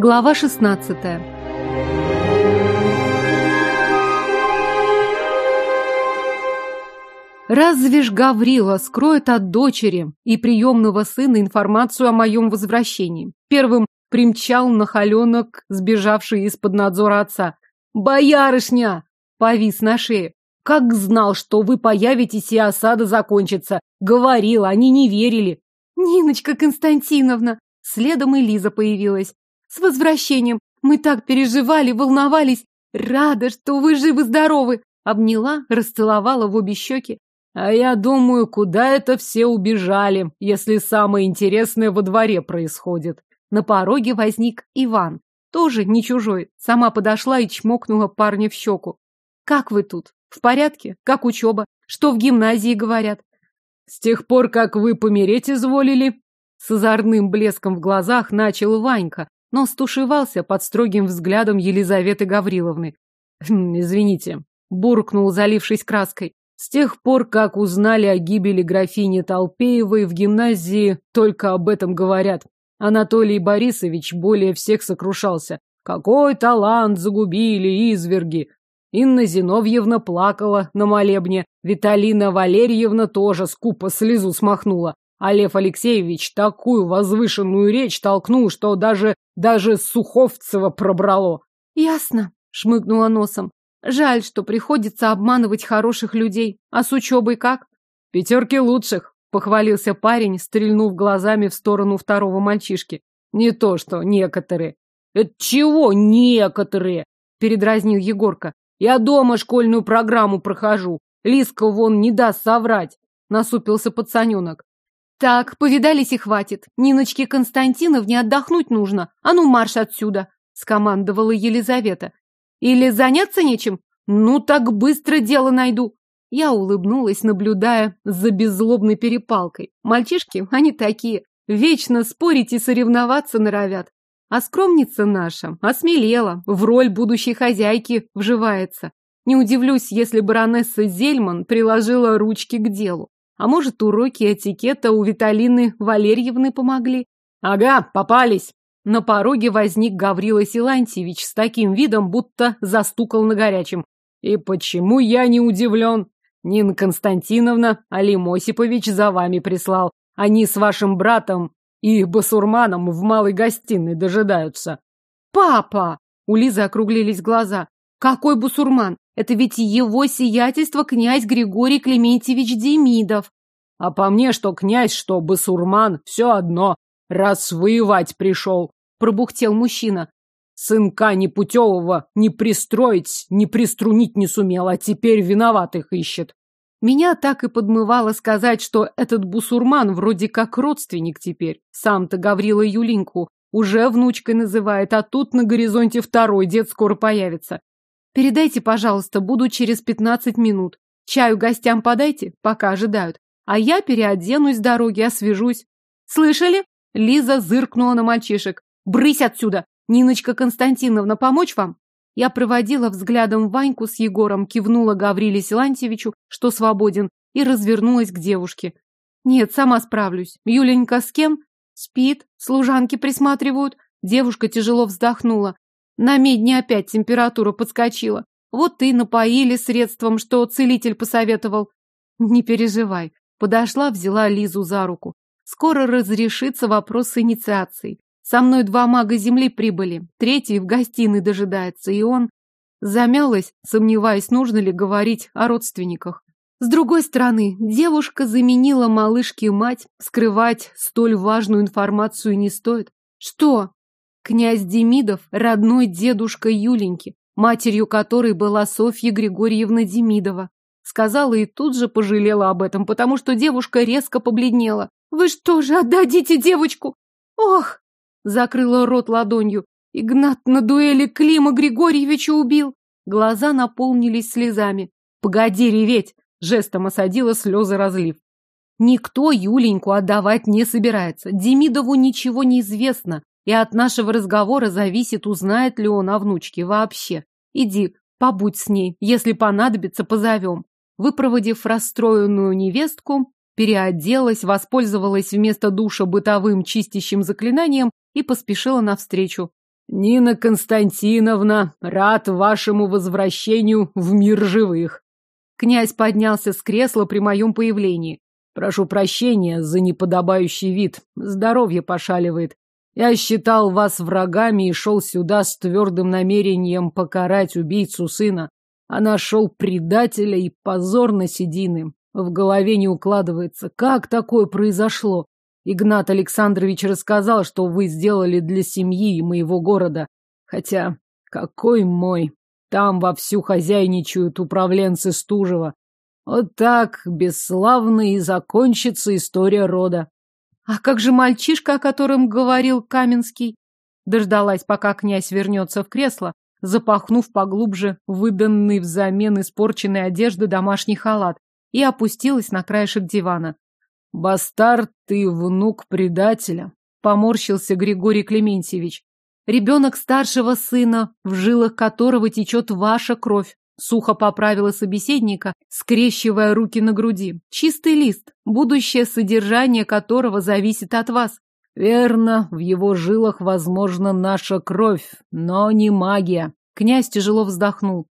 Глава 16. Разве ж Гаврила скроет от дочери и приемного сына информацию о моем возвращении? Первым примчал нахаленок, сбежавший из-под надзора отца. «Боярышня!» — повис на шее. «Как знал, что вы появитесь и осада закончится! Говорил, они не верили!» «Ниночка Константиновна!» Следом и Лиза появилась. «С возвращением! Мы так переживали, волновались! Рада, что вы живы-здоровы!» Обняла, расцеловала в обе щеки. А я думаю, куда это все убежали, если самое интересное во дворе происходит. На пороге возник Иван. Тоже не чужой. Сама подошла и чмокнула парня в щеку. Как вы тут? В порядке? Как учеба? Что в гимназии говорят? С тех пор, как вы помереть изволили, с озорным блеском в глазах начал Ванька, но стушевался под строгим взглядом Елизаветы Гавриловны. «Хм, «Извините», — буркнул, залившись краской. «С тех пор, как узнали о гибели графини Толпеевой, в гимназии только об этом говорят. Анатолий Борисович более всех сокрушался. Какой талант загубили изверги! Инна Зиновьевна плакала на молебне, Виталина Валерьевна тоже скупо слезу смахнула. А Лев Алексеевич такую возвышенную речь толкнул, что даже, даже Суховцева пробрало. Ясно, шмыгнула носом. Жаль, что приходится обманывать хороших людей. А с учебой как? Пятерки лучших, похвалился парень, стрельнув глазами в сторону второго мальчишки. Не то что некоторые. Это чего некоторые? Передразнил Егорка. Я дома школьную программу прохожу. Лиска вон не даст соврать. Насупился пацаненок. Так, повидались и хватит. Ниночке Константиновне отдохнуть нужно. А ну марш отсюда, скомандовала Елизавета. Или заняться нечем? Ну так быстро дело найду. Я улыбнулась, наблюдая за беззлобной перепалкой. Мальчишки, они такие, вечно спорить и соревноваться норовят. А скромница наша осмелела, в роль будущей хозяйки вживается. Не удивлюсь, если баронесса Зельман приложила ручки к делу. А может, уроки этикета у Виталины Валерьевны помогли? Ага, попались. На пороге возник Гаврила Силантьевич с таким видом, будто застукал на горячем. И почему я не удивлен? Нина Константиновна, Алим Осипович за вами прислал. Они с вашим братом и басурманом в малой гостиной дожидаются. Папа! У Лизы округлились глаза. Какой бусурман? Это ведь его сиятельство князь Григорий Клементьевич Демидов. А по мне, что князь, что басурман, все одно, раз воевать пришел, пробухтел мужчина. Сынка непутевого не пристроить, не приструнить не сумел, а теперь виноватых ищет. Меня так и подмывало сказать, что этот бусурман вроде как родственник теперь. Сам-то Гаврила Юлинку уже внучкой называет, а тут на горизонте второй дед скоро появится. Передайте, пожалуйста, буду через пятнадцать минут. Чаю гостям подайте, пока ожидают. А я переоденусь с дороги, освежусь. Слышали? Лиза зыркнула на мальчишек. Брысь отсюда! Ниночка Константиновна, помочь вам? Я проводила взглядом Ваньку с Егором, кивнула Гавриле Силантьевичу, что свободен, и развернулась к девушке. Нет, сама справлюсь. Юленька с кем? Спит, служанки присматривают. Девушка тяжело вздохнула. На медне опять температура подскочила. Вот и напоили средством, что целитель посоветовал. Не переживай. Подошла, взяла Лизу за руку. Скоро разрешится вопрос с инициацией. Со мной два мага земли прибыли, третий в гостиной дожидается, и он... Замялась, сомневаясь, нужно ли говорить о родственниках. С другой стороны, девушка заменила малышке мать, скрывать столь важную информацию не стоит. Что? Князь Демидов – родной дедушка Юленьки, матерью которой была Софья Григорьевна Демидова. Сказала и тут же пожалела об этом, потому что девушка резко побледнела. «Вы что же отдадите девочку? Ох!» Закрыла рот ладонью. Игнат на дуэли Клима Григорьевича убил. Глаза наполнились слезами. Погоди реветь! Жестом осадила слезы разлив. Никто Юленьку отдавать не собирается. Демидову ничего не известно, и от нашего разговора зависит, узнает ли он о внучке вообще. Иди, побудь с ней, если понадобится, позовем. Выпроводив расстроенную невестку, переоделась, воспользовалась вместо душа бытовым чистящим заклинанием и поспешила навстречу. Нина Константиновна, рад вашему возвращению в мир живых. Князь поднялся с кресла при моем появлении. Прошу прощения за неподобающий вид. Здоровье пошаливает. Я считал вас врагами и шел сюда с твердым намерением покарать убийцу сына, а нашел предателя и позор на седины. В голове не укладывается, как такое произошло. Игнат Александрович рассказал, что вы сделали для семьи и моего города. Хотя, какой мой? Там вовсю хозяйничают управленцы Стужева. Вот так бесславно и закончится история рода. А как же мальчишка, о котором говорил Каменский? Дождалась, пока князь вернется в кресло, запахнув поглубже выданный взамен испорченной одежды домашний халат, и опустилась на краешек дивана. «Бастард, ты внук предателя», — поморщился Григорий Клементьевич. «Ребенок старшего сына, в жилах которого течет ваша кровь. Сухо поправила собеседника, скрещивая руки на груди. Чистый лист, будущее содержание которого зависит от вас. Верно, в его жилах, возможно, наша кровь, но не магия. Князь тяжело вздохнул.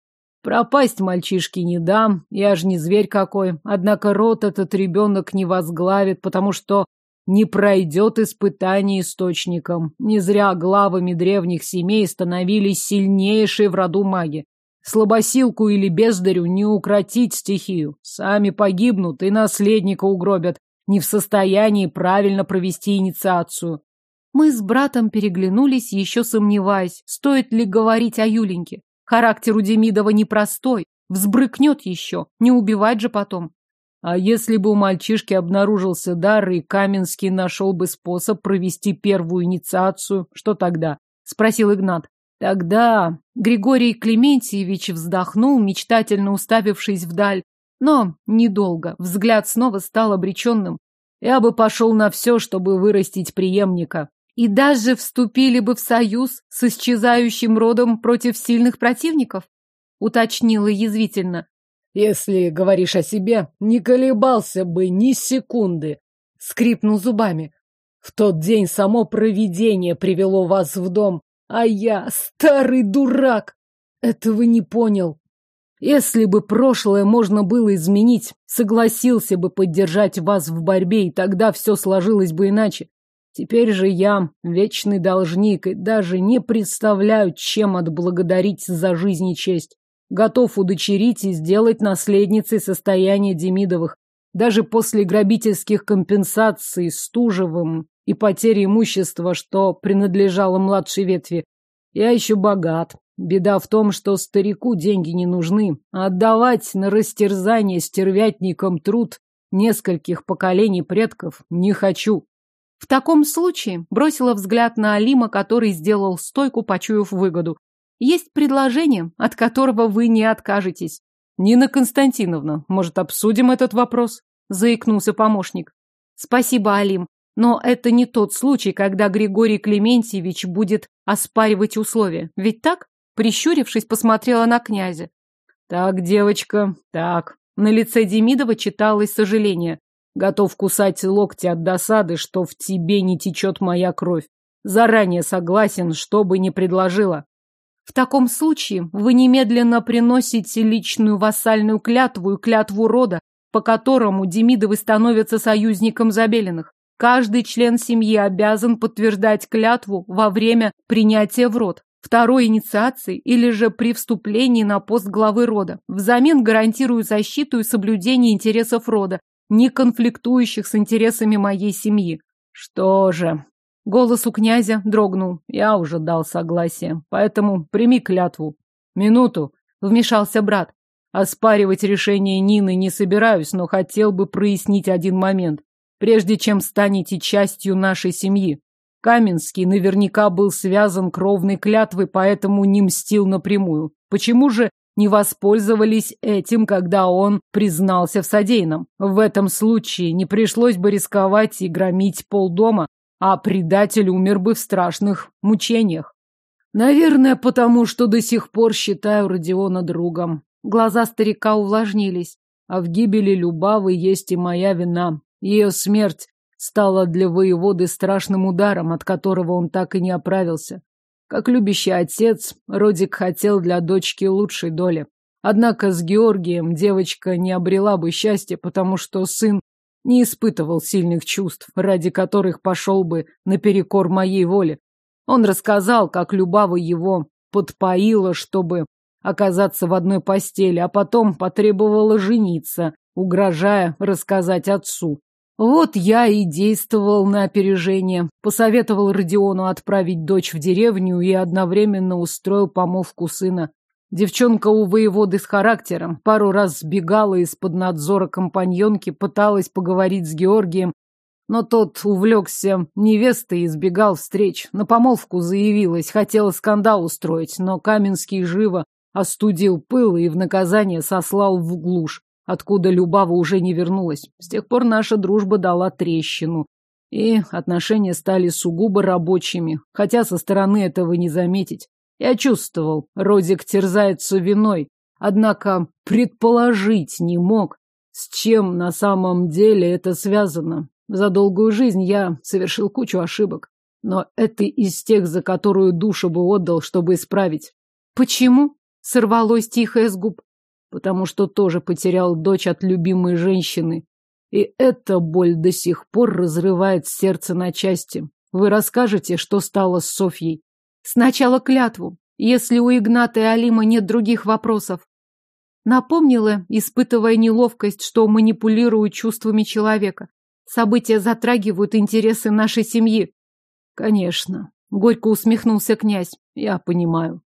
Пропасть мальчишки не дам, я ж не зверь какой. Однако рот этот ребенок не возглавит, потому что не пройдет испытание источником. Не зря главами древних семей становились сильнейшие в роду маги. Слабосилку или бездарю не укротить стихию. Сами погибнут и наследника угробят, не в состоянии правильно провести инициацию. Мы с братом переглянулись, еще сомневаясь, стоит ли говорить о Юленьке. Характер у Демидова непростой, взбрыкнет еще, не убивать же потом. А если бы у мальчишки обнаружился дар, и Каменский нашел бы способ провести первую инициацию, что тогда? Спросил Игнат. Тогда Григорий Клементьевич вздохнул, мечтательно уставившись вдаль. Но недолго. Взгляд снова стал обреченным. Я бы пошел на все, чтобы вырастить преемника. И даже вступили бы в союз с исчезающим родом против сильных противников? Уточнила язвительно. Если говоришь о себе, не колебался бы ни секунды. Скрипнул зубами. В тот день само провидение привело вас в дом, а я, старый дурак, этого не понял. Если бы прошлое можно было изменить, согласился бы поддержать вас в борьбе, и тогда все сложилось бы иначе. Теперь же я вечный должник и даже не представляю, чем отблагодарить за жизнь и честь. Готов удочерить и сделать наследницей состояние Демидовых. Даже после грабительских компенсаций Стужевым и потери имущества, что принадлежало младшей ветви. Я еще богат. Беда в том, что старику деньги не нужны, а отдавать на растерзание стервятникам труд нескольких поколений предков не хочу. В таком случае бросила взгляд на Алима, который сделал стойку, почуяв выгоду. Есть предложение, от которого вы не откажетесь. Нина Константиновна, может, обсудим этот вопрос? Заикнулся помощник. Спасибо, Алим. Но это не тот случай, когда Григорий Клементьевич будет оспаривать условия. Ведь так? Прищурившись, посмотрела на князя. Так, девочка, так. На лице Демидова читалось сожаление. Готов кусать локти от досады, что в тебе не течет моя кровь. Заранее согласен, что бы ни предложила. В таком случае вы немедленно приносите личную вассальную клятву и клятву рода, по которому Демидовы становятся союзником Забелиных. Каждый член семьи обязан подтверждать клятву во время принятия в род, второй инициации или же при вступлении на пост главы рода. Взамен гарантирую защиту и соблюдение интересов рода, не конфликтующих с интересами моей семьи. Что же, голос у князя дрогнул. Я уже дал согласие, поэтому прими клятву. Минуту, вмешался брат. Оспаривать решение Нины не собираюсь, но хотел бы прояснить один момент прежде чем станете частью нашей семьи. Каменский наверняка был связан кровной клятвой, поэтому не мстил напрямую. Почему же не воспользовались этим, когда он признался в содеянном? В этом случае не пришлось бы рисковать и громить полдома, а предатель умер бы в страшных мучениях. Наверное, потому что до сих пор считаю Родиона другом. Глаза старика увлажнились. А в гибели Любавы есть и моя вина. Ее смерть стала для воеводы страшным ударом, от которого он так и не оправился. Как любящий отец, Родик хотел для дочки лучшей доли. Однако с Георгием девочка не обрела бы счастья, потому что сын не испытывал сильных чувств, ради которых пошел бы наперекор моей воле. Он рассказал, как Любава его подпоила, чтобы оказаться в одной постели, а потом потребовала жениться, угрожая рассказать отцу. Вот я и действовал на опережение, посоветовал Родиону отправить дочь в деревню и одновременно устроил помолвку сына. Девчонка у воеводы с характером пару раз сбегала из-под надзора компаньонки, пыталась поговорить с Георгием, но тот увлекся невестой и избегал встреч. На помолвку заявилась, хотела скандал устроить, но Каменский живо остудил пыл и в наказание сослал в глушь, откуда Любава уже не вернулась. С тех пор наша дружба дала трещину, и отношения стали сугубо рабочими, хотя со стороны этого не заметить. Я чувствовал, Родик терзается виной, однако предположить не мог, с чем на самом деле это связано. За долгую жизнь я совершил кучу ошибок, но это из тех, за которую душу бы отдал, чтобы исправить. Почему? Сорвалось тихое с губ. Потому что тоже потерял дочь от любимой женщины. И эта боль до сих пор разрывает сердце на части. Вы расскажете, что стало с Софьей? Сначала клятву, если у Игната и Алима нет других вопросов. Напомнила, испытывая неловкость, что манипулирую чувствами человека. События затрагивают интересы нашей семьи. Конечно. Горько усмехнулся князь. Я понимаю.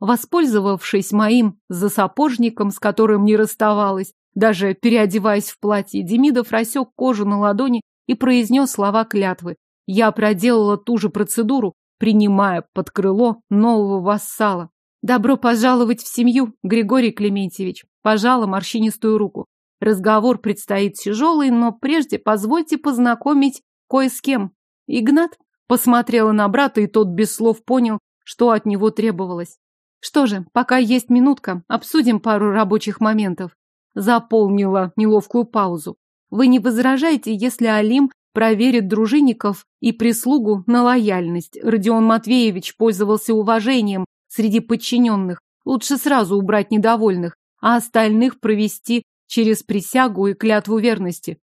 Воспользовавшись моим засапожником, с которым не расставалась, даже переодеваясь в платье, Демидов рассек кожу на ладони и произнес слова клятвы. Я проделала ту же процедуру, принимая под крыло нового вассала. Добро пожаловать в семью, Григорий Клементьевич. Пожала морщинистую руку. Разговор предстоит тяжелый, но прежде позвольте познакомить кое с кем. Игнат посмотрела на брата, и тот без слов понял, что от него требовалось. Что же, пока есть минутка, обсудим пару рабочих моментов. Заполнила неловкую паузу. Вы не возражаете, если Алим проверит дружинников и прислугу на лояльность. Родион Матвеевич пользовался уважением среди подчиненных. Лучше сразу убрать недовольных, а остальных провести через присягу и клятву верности.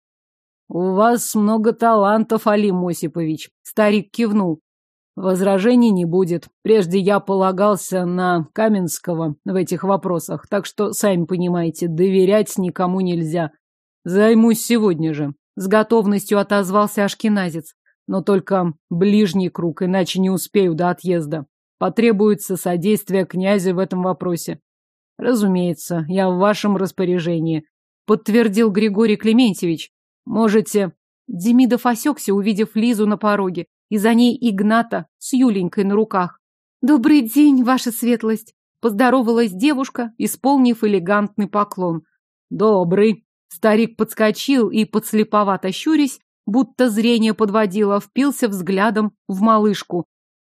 «У вас много талантов, Алим Осипович», — старик кивнул. Возражений не будет. Прежде я полагался на Каменского в этих вопросах, так что, сами понимаете, доверять никому нельзя. Займусь сегодня же. С готовностью отозвался Ашкеназец. Но только ближний круг, иначе не успею до отъезда. Потребуется содействие князя в этом вопросе. Разумеется, я в вашем распоряжении, подтвердил Григорий Клементьевич. Можете... Демидов осекся, увидев Лизу на пороге, и за ней Игната с Юленькой на руках. «Добрый день, ваша светлость!» Поздоровалась девушка, исполнив элегантный поклон. «Добрый!» Старик подскочил и, подслеповато щурясь, будто зрение подводило, впился взглядом в малышку.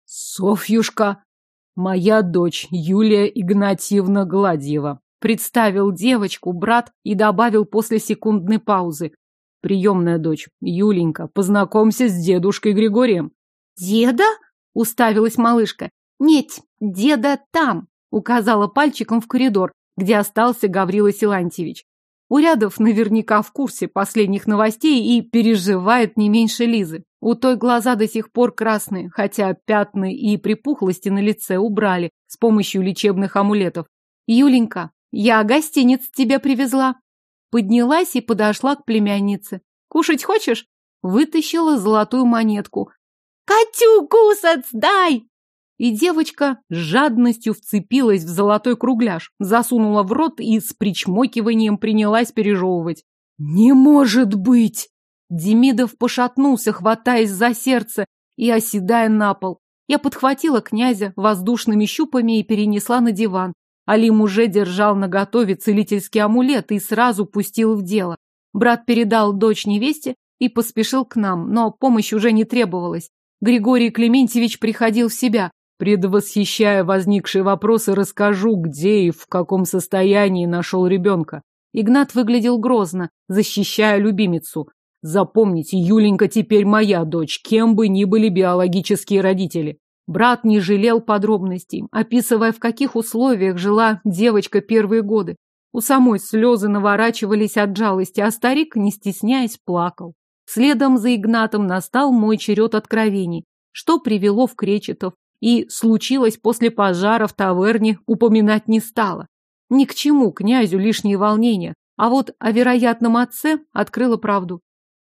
«Софьюшка! Моя дочь Юлия Игнатьевна Гладьева!» Представил девочку брат и добавил после секундной паузы. «Приемная дочь, Юленька, познакомься с дедушкой Григорием». «Деда?» — уставилась малышка. «Нет, деда там!» — указала пальчиком в коридор, где остался Гаврила Силантьевич. Урядов наверняка в курсе последних новостей и переживает не меньше Лизы. У той глаза до сих пор красные, хотя пятны и припухлости на лице убрали с помощью лечебных амулетов. «Юленька, я гостиниц тебе привезла». Поднялась и подошла к племяннице. «Кушать хочешь?» Вытащила золотую монетку. «Катю, кусац, дай!» И девочка с жадностью вцепилась в золотой кругляш, засунула в рот и с причмокиванием принялась пережевывать. «Не может быть!» Демидов пошатнулся, хватаясь за сердце и оседая на пол. Я подхватила князя воздушными щупами и перенесла на диван. Алим уже держал наготове целительский амулет и сразу пустил в дело. Брат передал дочь невесте и поспешил к нам, но помощь уже не требовалась. Григорий Клементьевич приходил в себя, Предвосхищая возникшие вопросы, расскажу, где и в каком состоянии нашел ребенка. Игнат выглядел грозно, защищая любимицу. Запомните, Юленька теперь моя дочь, кем бы ни были биологические родители. Брат не жалел подробностей, описывая, в каких условиях жила девочка первые годы. У самой слезы наворачивались от жалости, а старик, не стесняясь, плакал. Следом за Игнатом настал мой черед откровений, что привело в Кречетов, и случилось после пожара в таверне, упоминать не стало. Ни к чему князю лишние волнения, а вот о вероятном отце открыла правду.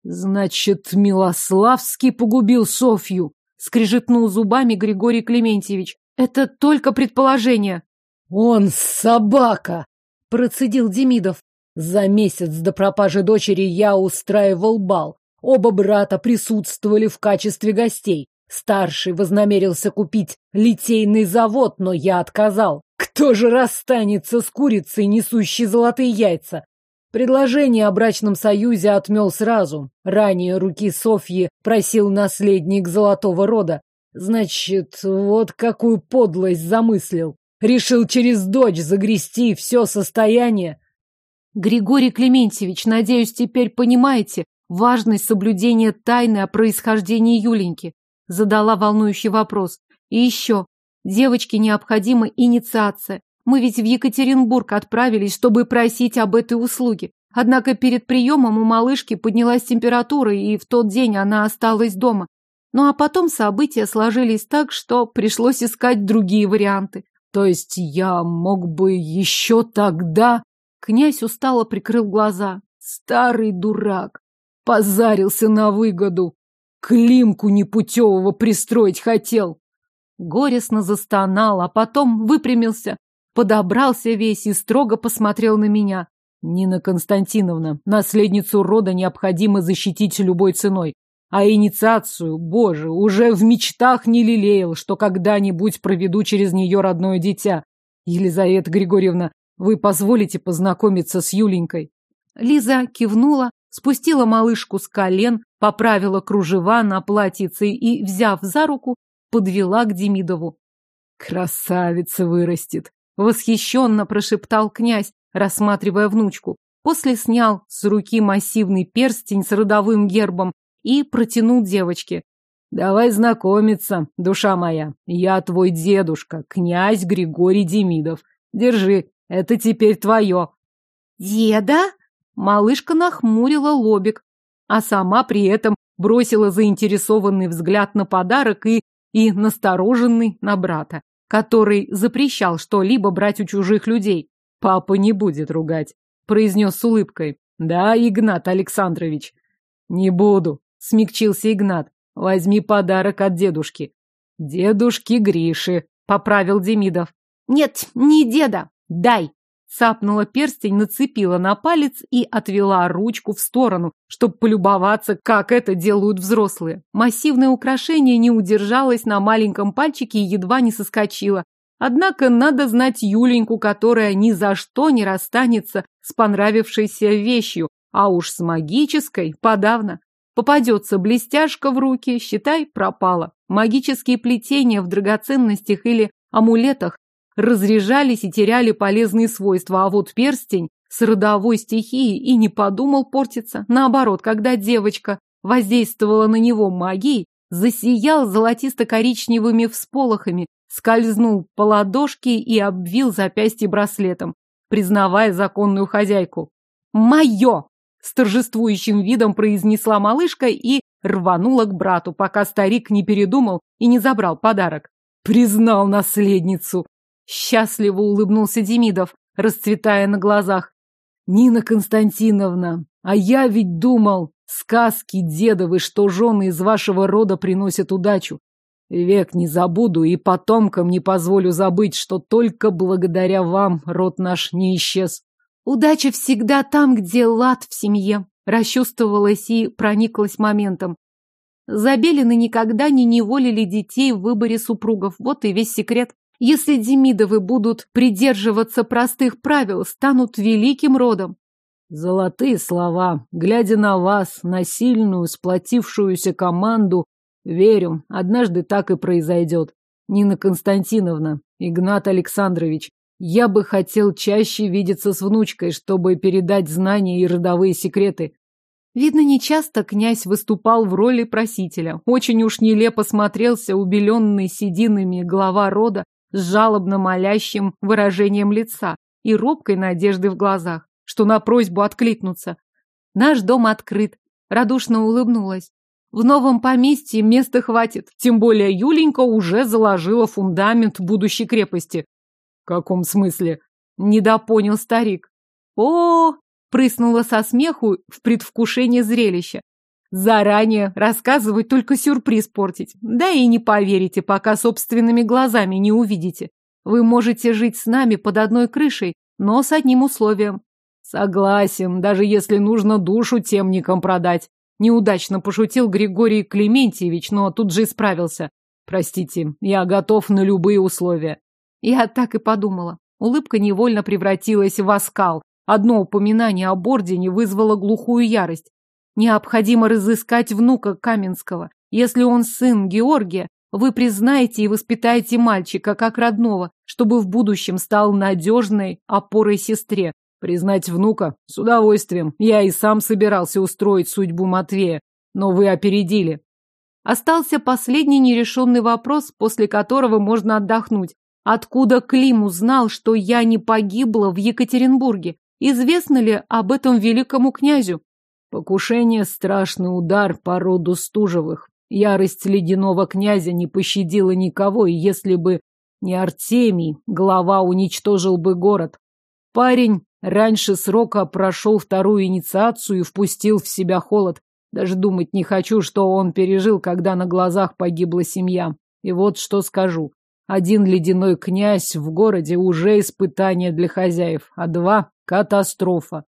Значит, Милославский погубил Софью, скрежетнул зубами Григорий Клементьевич. Это только предположение. Он собака, процедил Демидов. За месяц до пропажи дочери я устраивал бал. Оба брата присутствовали в качестве гостей. Старший вознамерился купить литейный завод, но я отказал. Кто же расстанется с курицей, несущей золотые яйца? Предложение о брачном союзе отмел сразу. Ранее руки Софьи просил наследник золотого рода. Значит, вот какую подлость замыслил. Решил через дочь загрести все состояние. Григорий Клементьевич, надеюсь, теперь понимаете, важность соблюдения тайны о происхождении Юленьки. Задала волнующий вопрос. И еще, девочке необходима инициация. Мы ведь в Екатеринбург отправились, чтобы просить об этой услуге. Однако перед приемом у малышки поднялась температура, и в тот день она осталась дома. Ну а потом события сложились так, что пришлось искать другие варианты. То есть я мог бы еще тогда... Князь устало прикрыл глаза. Старый дурак позарился на выгоду. Климку непутевого пристроить хотел. Горестно застонал, а потом выпрямился, подобрался весь и строго посмотрел на меня. Нина Константиновна, наследницу рода необходимо защитить любой ценой. А инициацию, боже, уже в мечтах не лелеял, что когда-нибудь проведу через нее родное дитя. Елизавета Григорьевна, вы позволите познакомиться с Юленькой? Лиза кивнула, спустила малышку с колен, поправила кружева на платьице и, взяв за руку, подвела к Демидову. «Красавица вырастет!» — восхищенно прошептал князь, рассматривая внучку. После снял с руки массивный перстень с родовым гербом и протянул девочке. «Давай знакомиться, душа моя. Я твой дедушка, князь Григорий Демидов. Держи, это теперь твое». «Деда?» Малышка нахмурила лобик, а сама при этом бросила заинтересованный взгляд на подарок и, и настороженный на брата, который запрещал что-либо брать у чужих людей. «Папа не будет ругать», — произнес с улыбкой. «Да, Игнат Александрович?» «Не буду», — смягчился Игнат. «Возьми подарок от дедушки». «Дедушки Гриши», — поправил Демидов. «Нет, не деда. Дай». Цапнула перстень, нацепила на палец и отвела ручку в сторону, чтобы полюбоваться, как это делают взрослые. Массивное украшение не удержалось на маленьком пальчике и едва не соскочило. Однако надо знать Юленьку, которая ни за что не расстанется с понравившейся вещью, а уж с магической подавно. Попадется блестяшка в руки, считай, пропала. Магические плетения в драгоценностях или амулетах разряжались и теряли полезные свойства, а вот перстень с родовой стихией и не подумал портиться. Наоборот, когда девочка воздействовала на него магией, засиял золотисто-коричневыми всполохами, скользнул по ладошке и обвил запястье браслетом, признавая законную хозяйку. «Мое!» — с торжествующим видом произнесла малышка и рванула к брату, пока старик не передумал и не забрал подарок. «Признал наследницу!» Счастливо улыбнулся Демидов, расцветая на глазах. Нина Константиновна, а я ведь думал, сказки дедовы, что жены из вашего рода приносят удачу. Век не забуду и потомкам не позволю забыть, что только благодаря вам род наш не исчез. Удача всегда там, где лад в семье. Расчувствовалась и прониклась моментом. Забелины никогда не неволили детей в выборе супругов. Вот и весь секрет. Если Демидовы будут придерживаться простых правил, станут великим родом. Золотые слова. Глядя на вас, на сильную, сплотившуюся команду, верю, однажды так и произойдет. Нина Константиновна, Игнат Александрович, я бы хотел чаще видеться с внучкой, чтобы передать знания и родовые секреты. Видно, нечасто князь выступал в роли просителя. Очень уж нелепо смотрелся убеленный сединами глава рода с жалобно молящим выражением лица и робкой надежды в глазах, что на просьбу откликнуться. Наш дом открыт. Радушно улыбнулась. В новом поместье места хватит, тем более Юленька уже заложила фундамент будущей крепости. В каком смысле? Недопонял старик. О, прыснула со смеху в предвкушении зрелища. Заранее рассказывать только сюрприз портить. Да и не поверите, пока собственными глазами не увидите. Вы можете жить с нами под одной крышей, но с одним условием. Согласен, даже если нужно душу темникам продать. Неудачно пошутил Григорий Клементьевич, но тут же исправился. Простите, я готов на любые условия. Я так и подумала. Улыбка невольно превратилась в оскал, Одно упоминание об ордене вызвало глухую ярость. Необходимо разыскать внука Каменского. Если он сын Георгия, вы признаете и воспитаете мальчика как родного, чтобы в будущем стал надежной опорой сестре. Признать внука? С удовольствием. Я и сам собирался устроить судьбу Матвея, но вы опередили. Остался последний нерешенный вопрос, после которого можно отдохнуть. Откуда Клим узнал, что я не погибла в Екатеринбурге? Известно ли об этом великому князю? Покушение – страшный удар по роду Стужевых. Ярость ледяного князя не пощадила никого, и если бы не Артемий, глава уничтожил бы город. Парень раньше срока прошел вторую инициацию и впустил в себя холод. Даже думать не хочу, что он пережил, когда на глазах погибла семья. И вот что скажу. Один ледяной князь в городе уже испытание для хозяев, а два — катастрофа.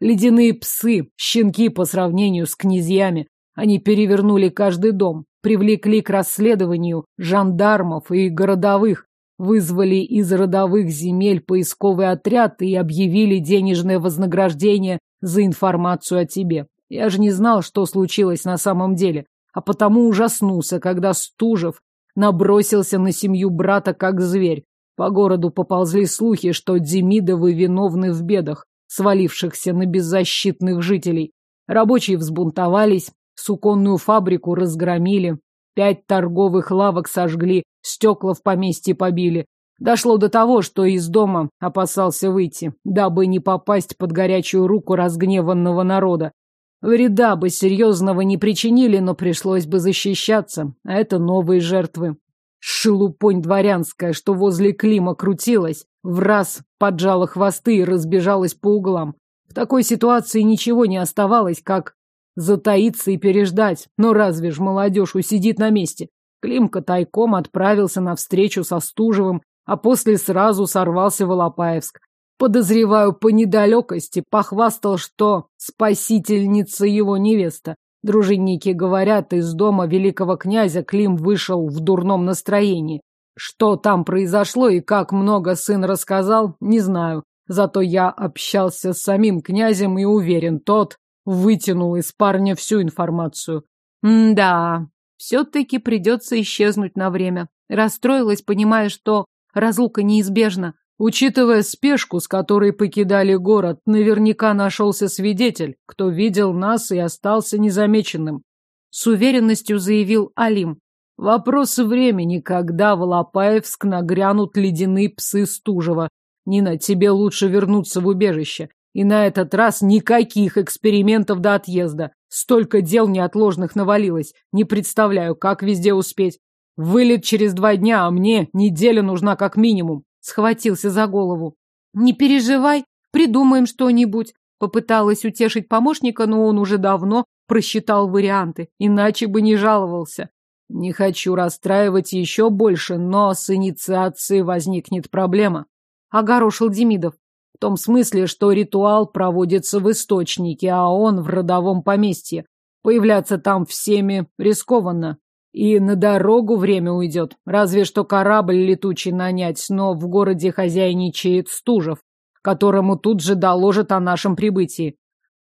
Ледяные псы, щенки по сравнению с князьями. Они перевернули каждый дом, привлекли к расследованию жандармов и городовых, вызвали из родовых земель поисковый отряд и объявили денежное вознаграждение за информацию о тебе. Я же не знал, что случилось на самом деле, а потому ужаснулся, когда Стужев набросился на семью брата как зверь. По городу поползли слухи, что Демидовы виновны в бедах, свалившихся на беззащитных жителей. Рабочие взбунтовались, суконную фабрику разгромили, пять торговых лавок сожгли, стекла в поместье побили. Дошло до того, что из дома опасался выйти, дабы не попасть под горячую руку разгневанного народа. Вреда бы серьезного не причинили, но пришлось бы защищаться, а это новые жертвы. Шелупонь дворянская, что возле Клима крутилась, в раз поджала хвосты и разбежалась по углам. В такой ситуации ничего не оставалось, как затаиться и переждать. Но разве ж молодежь усидит на месте? Климка тайком отправился на встречу со Стужевым, а после сразу сорвался в Алапаевск подозреваю по недалекости, похвастал, что спасительница его невеста. Дружинники говорят, из дома великого князя Клим вышел в дурном настроении. Что там произошло и как много сын рассказал, не знаю. Зато я общался с самим князем и уверен, тот вытянул из парня всю информацию. М-да, все-таки придется исчезнуть на время. Расстроилась, понимая, что разлука неизбежна. Учитывая спешку, с которой покидали город, наверняка нашелся свидетель, кто видел нас и остался незамеченным. С уверенностью заявил Алим. Вопрос времени, когда в Лопаевск нагрянут ледяные псы Стужева. Нина, тебе лучше вернуться в убежище. И на этот раз никаких экспериментов до отъезда. Столько дел неотложных навалилось. Не представляю, как везде успеть. Вылет через два дня, а мне неделя нужна как минимум схватился за голову. «Не переживай, придумаем что-нибудь», попыталась утешить помощника, но он уже давно просчитал варианты, иначе бы не жаловался. Не хочу расстраивать еще больше, но с инициацией возникнет проблема. Огорошил Демидов. В том смысле, что ритуал проводится в источнике, а он в родовом поместье. Появляться там всеми рискованно. И на дорогу время уйдет. Разве что корабль летучий нанять, но в городе хозяйничает Стужев, которому тут же доложат о нашем прибытии.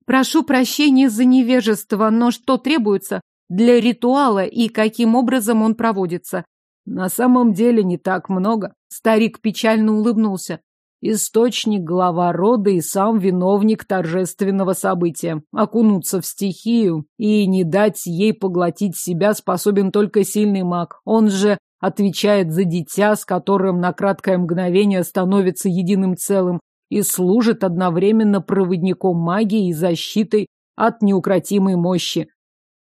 Прошу прощения за невежество, но что требуется для ритуала и каким образом он проводится? На самом деле не так много. Старик печально улыбнулся. Источник, глава рода и сам виновник торжественного события. Окунуться в стихию и не дать ей поглотить себя способен только сильный маг. Он же отвечает за дитя, с которым на краткое мгновение становится единым целым и служит одновременно проводником магии и защитой от неукротимой мощи.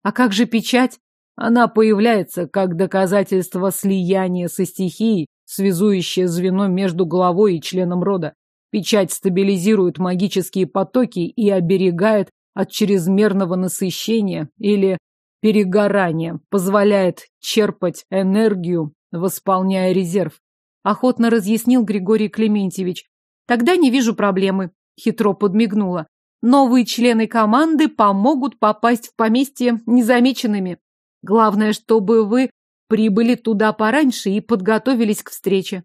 А как же печать? Она появляется как доказательство слияния со стихией, связующее звено между головой и членом рода. Печать стабилизирует магические потоки и оберегает от чрезмерного насыщения или перегорания, позволяет черпать энергию, восполняя резерв. Охотно разъяснил Григорий Клементьевич. Тогда не вижу проблемы, хитро подмигнула. Новые члены команды помогут попасть в поместье незамеченными. Главное, чтобы вы прибыли туда пораньше и подготовились к встрече.